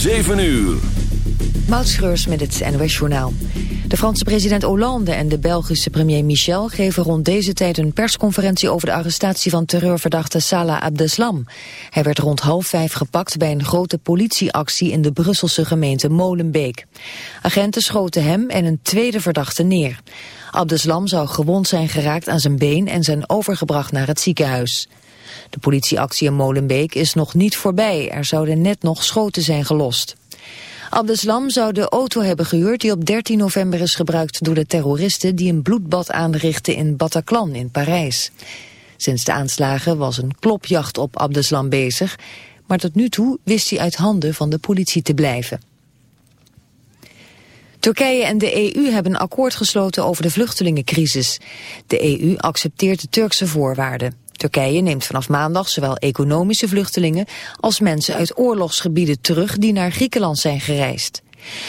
7 uur. Moutschreurs met het NOS Journaal. De Franse president Hollande en de Belgische premier Michel... geven rond deze tijd een persconferentie over de arrestatie van terreurverdachte Salah Abdeslam. Hij werd rond half vijf gepakt bij een grote politieactie... in de Brusselse gemeente Molenbeek. Agenten schoten hem en een tweede verdachte neer. Abdeslam zou gewond zijn geraakt aan zijn been... en zijn overgebracht naar het ziekenhuis. De politieactie in Molenbeek is nog niet voorbij. Er zouden net nog schoten zijn gelost. Abdeslam zou de auto hebben gehuurd die op 13 november is gebruikt door de terroristen die een bloedbad aanrichtten in Bataclan in Parijs. Sinds de aanslagen was een klopjacht op Abdeslam bezig, maar tot nu toe wist hij uit handen van de politie te blijven. Turkije en de EU hebben een akkoord gesloten over de vluchtelingencrisis. De EU accepteert de Turkse voorwaarden. Turkije neemt vanaf maandag zowel economische vluchtelingen als mensen uit oorlogsgebieden terug die naar Griekenland zijn gereisd.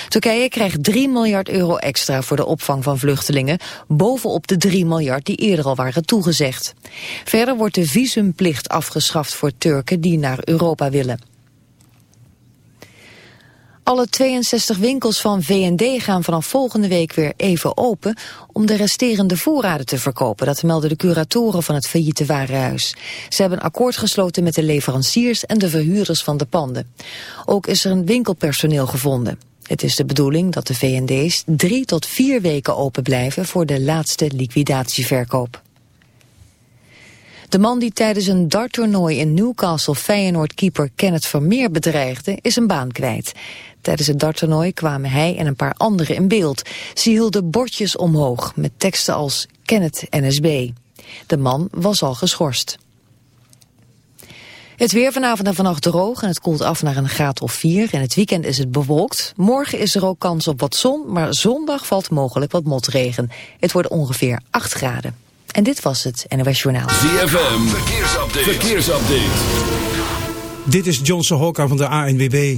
Turkije krijgt 3 miljard euro extra voor de opvang van vluchtelingen, bovenop de 3 miljard die eerder al waren toegezegd. Verder wordt de visumplicht afgeschaft voor Turken die naar Europa willen. Alle 62 winkels van V&D gaan vanaf volgende week weer even open om de resterende voorraden te verkopen. Dat melden de curatoren van het failliete warenhuis. Ze hebben een akkoord gesloten met de leveranciers en de verhuurders van de panden. Ook is er een winkelpersoneel gevonden. Het is de bedoeling dat de V&D's drie tot vier weken open blijven voor de laatste liquidatieverkoop. De man die tijdens een darttoernooi in Newcastle Feyenoord-keeper Kenneth Vermeer bedreigde, is een baan kwijt. Tijdens het darttoernooi kwamen hij en een paar anderen in beeld. Ze hielden bordjes omhoog met teksten als Kenneth NSB. De man was al geschorst. Het weer vanavond en vannacht droog en het koelt af naar een graad of 4. En het weekend is het bewolkt. Morgen is er ook kans op wat zon, maar zondag valt mogelijk wat motregen. Het wordt ongeveer 8 graden. En dit was het NOS Journaal. ZFM, verkeersupdate. verkeersupdate. Dit is Johnson Hokka van de ANWB.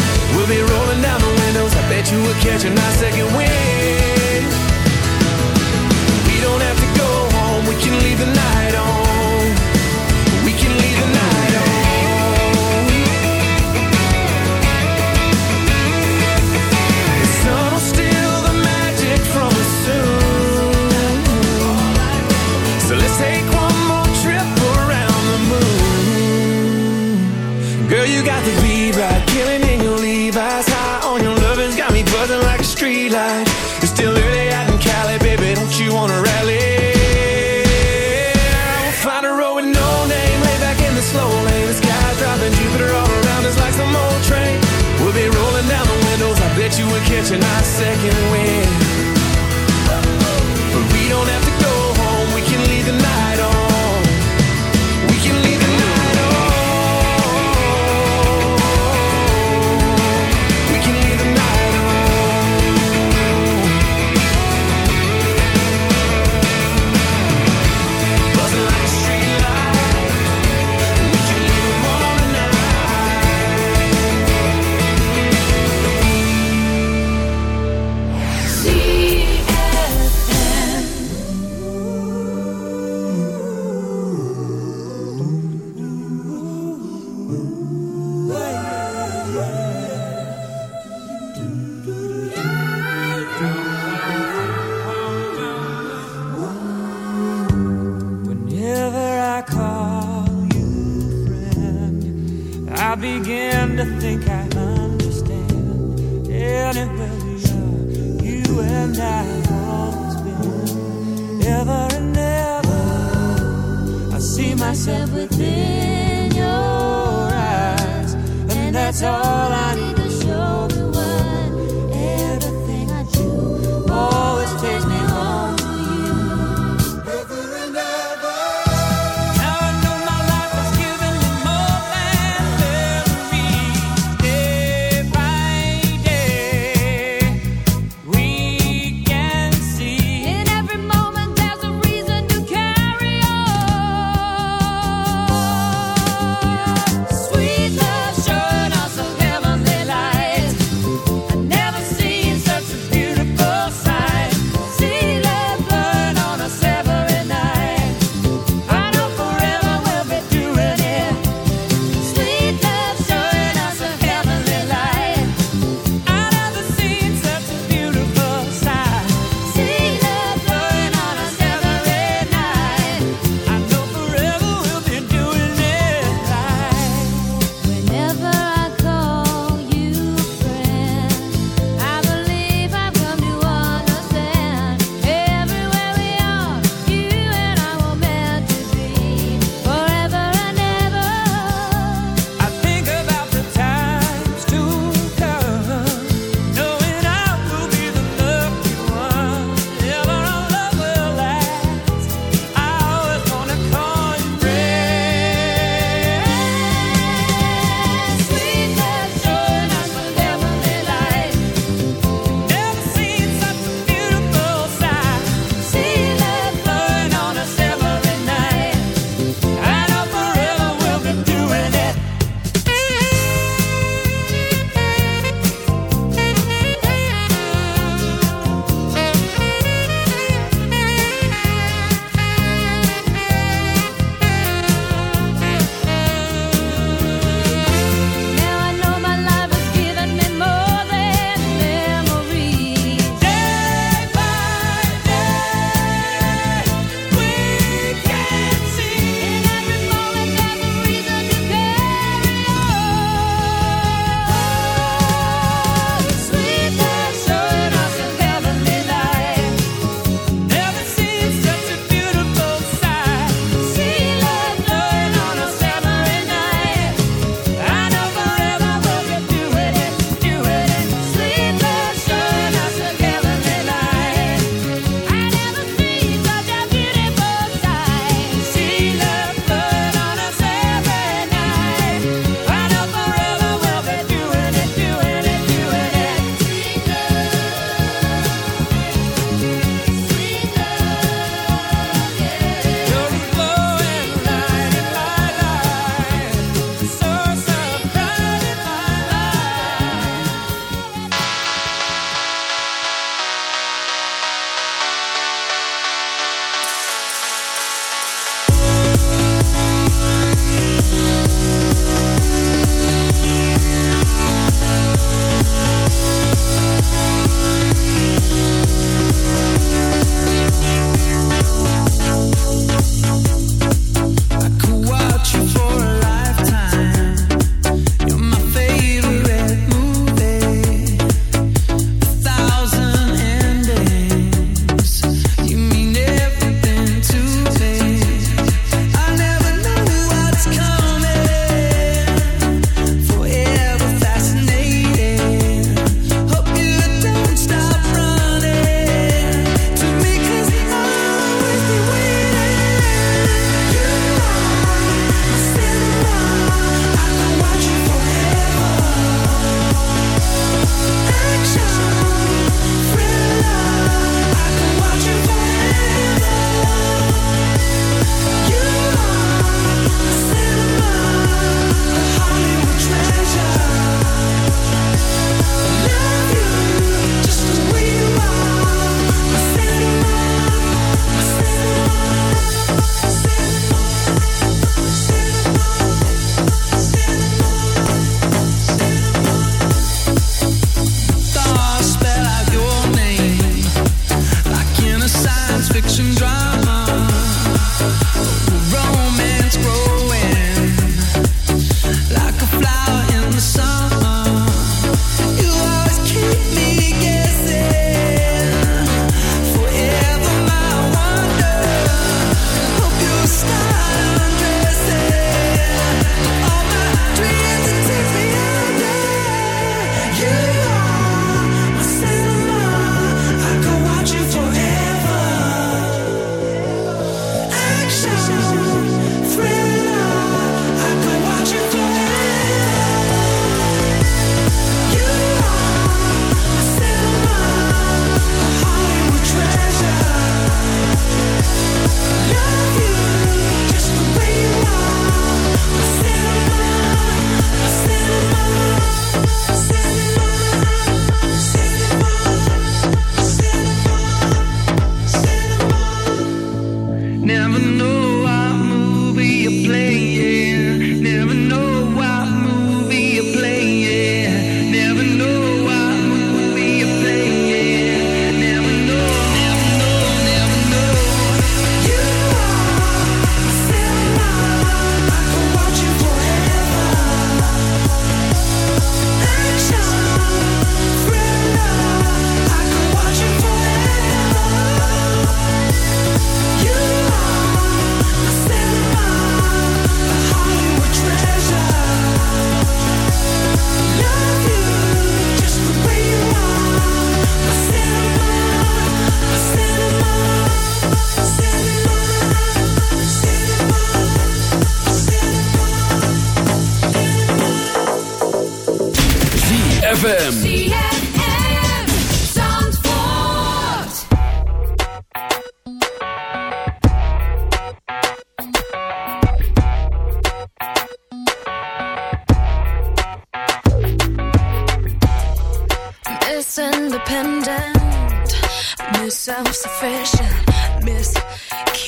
bet you were catching my second wind.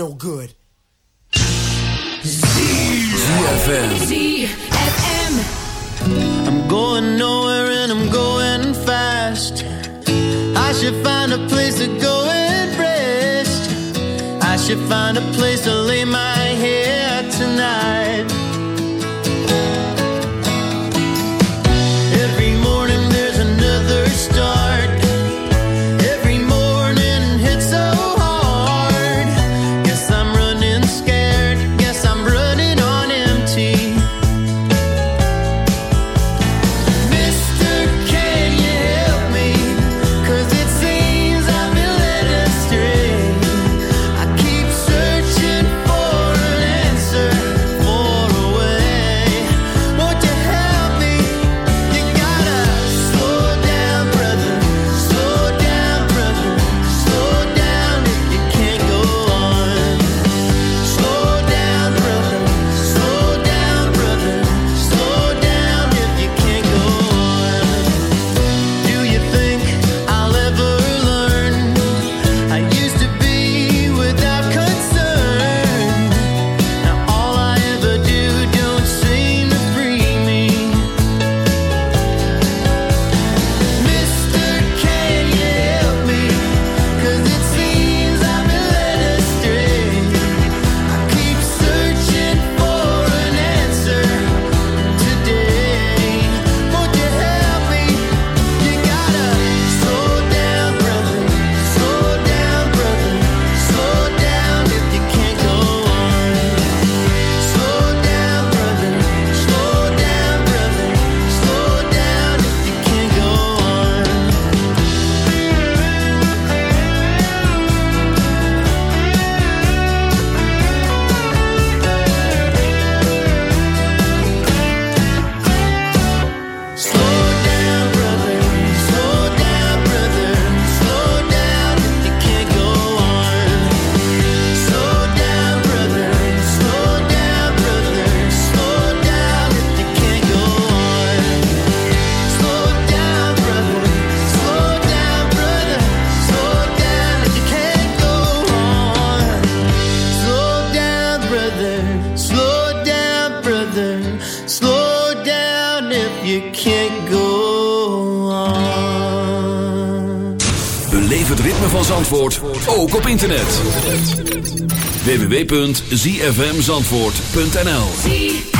no good. Slow down, brother. Slow down if you can't go on. Beleef het ritme van Zandvoort ook op internet. www.zfmzandvoort.nl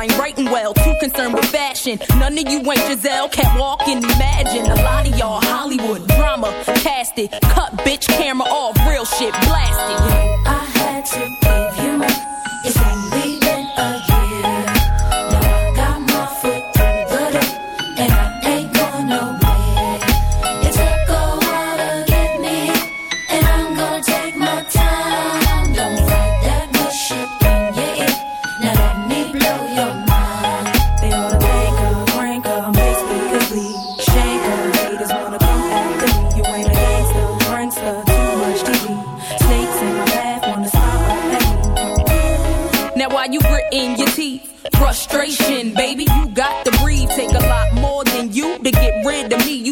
Ain't writing well, too concerned with fashion. None of you ain't Giselle, can't walk and imagine. A lot of y'all Hollywood drama, cast it. Cut bitch camera off, real shit blasted. I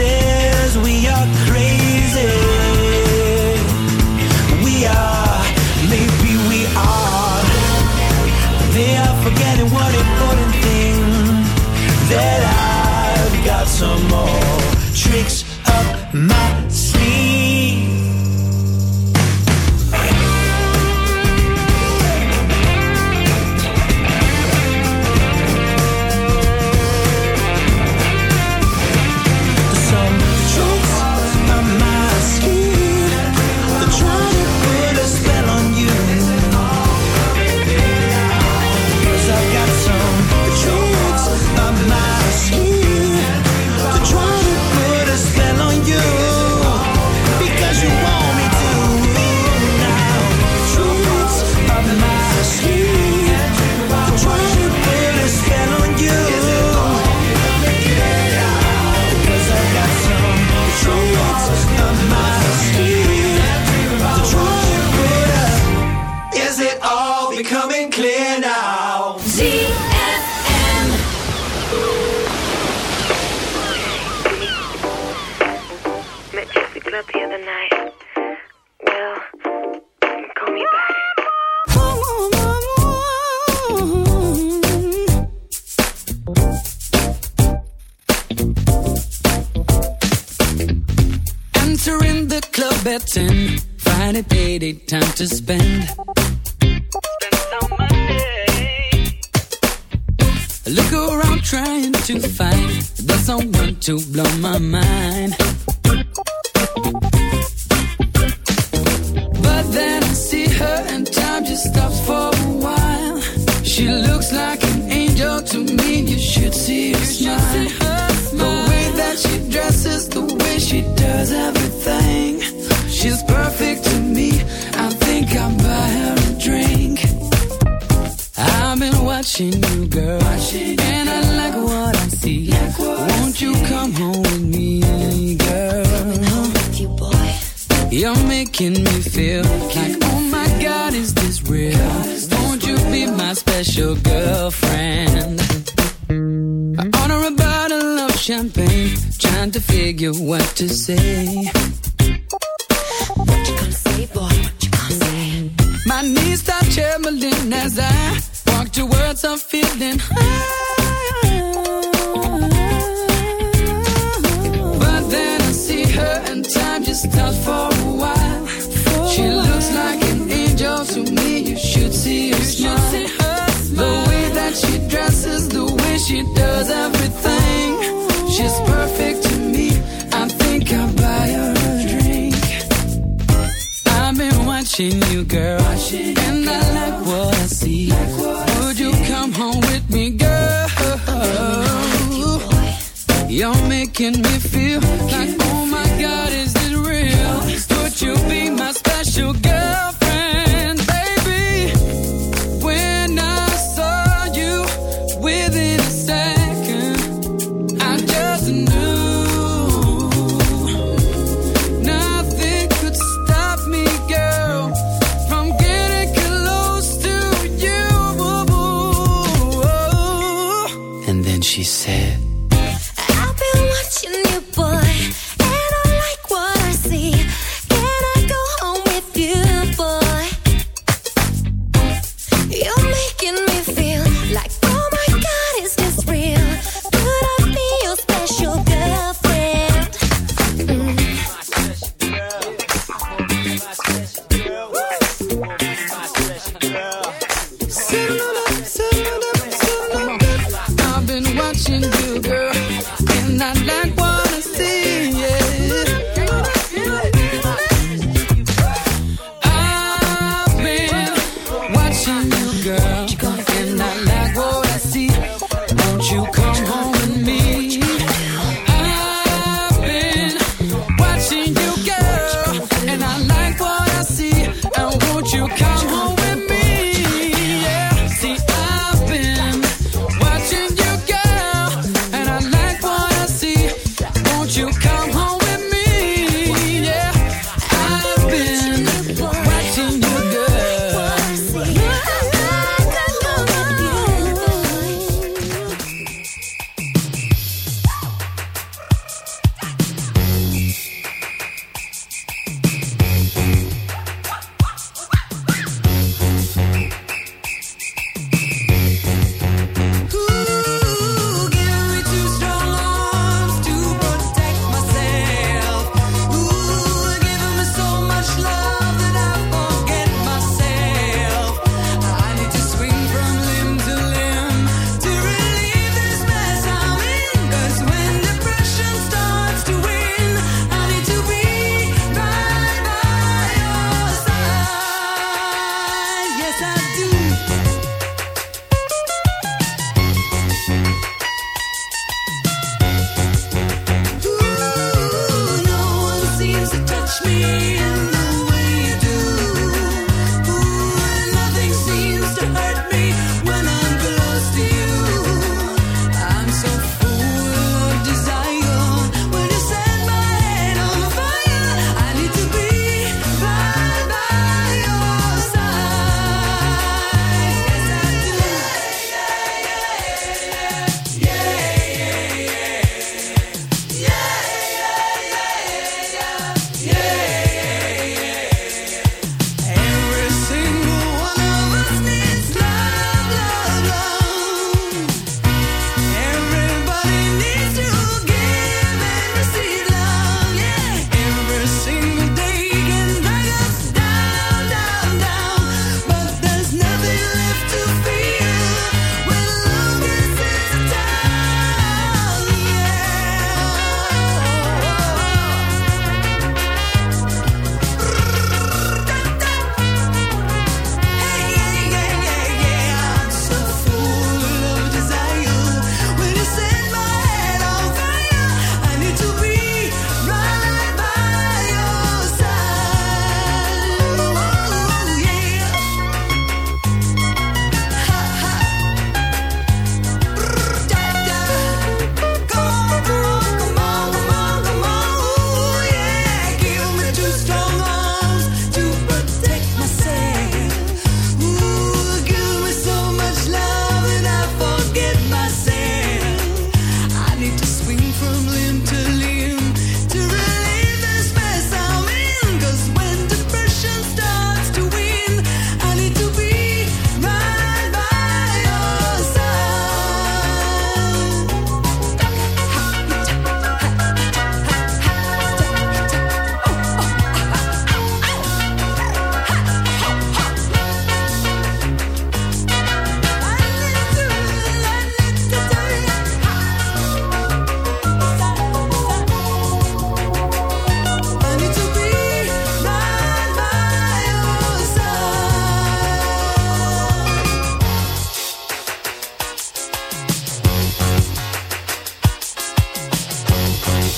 everybody trembling as I walk towards I'm feeling high. But then I see her and time just stops for a while. She looks like an angel to me. You should see her smile. The way that she dresses, the way she does everything. She's perfect watching you, girl, and I like what I see. Like what Would you come home with me, girl? You're making me feel like, oh my God, is this real? Would you be my special girlfriend,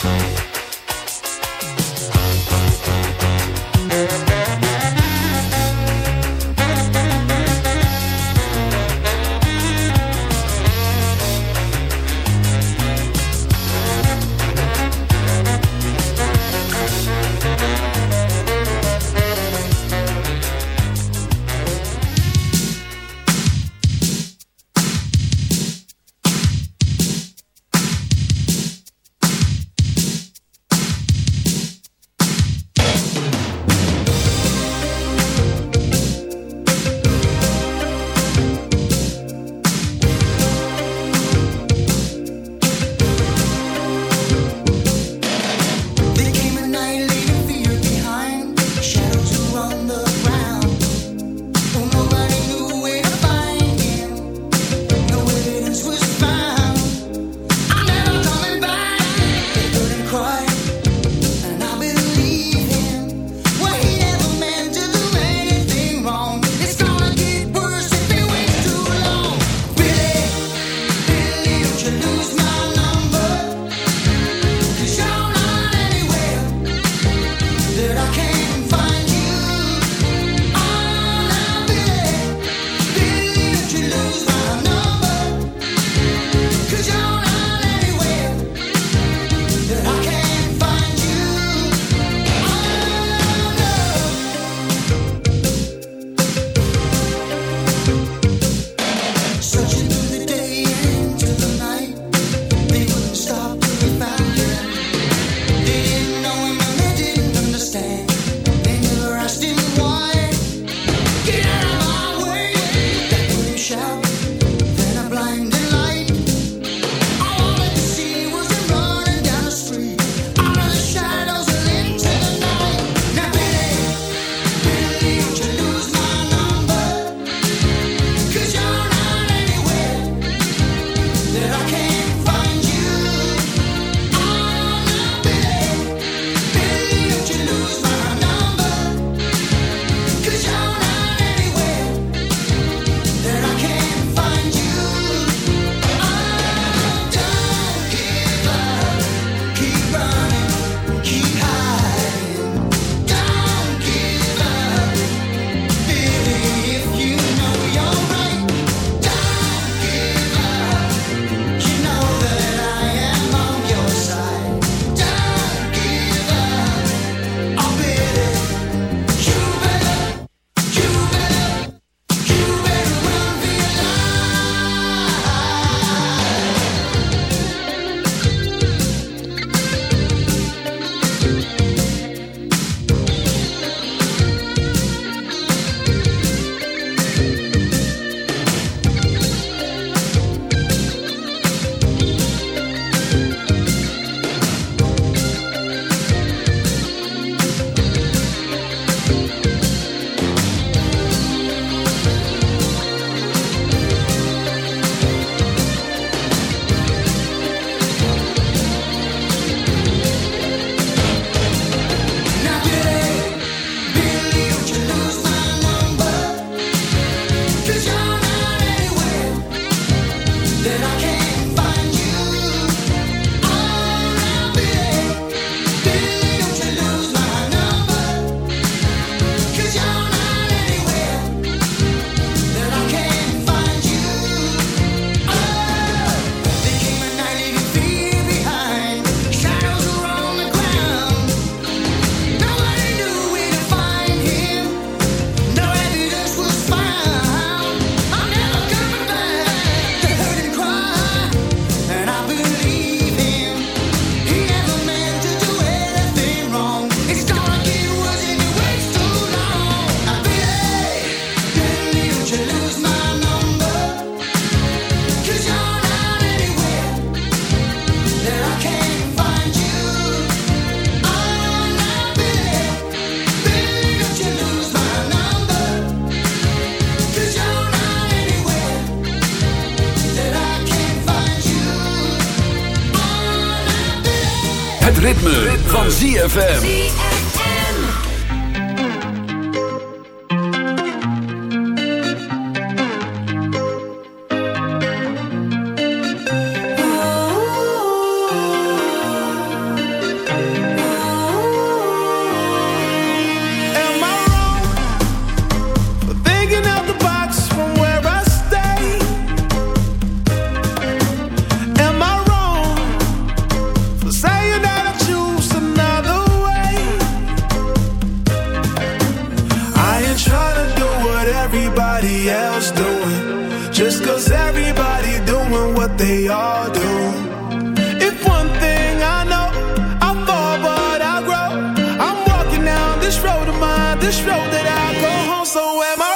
Bye. This road that I go home. So am I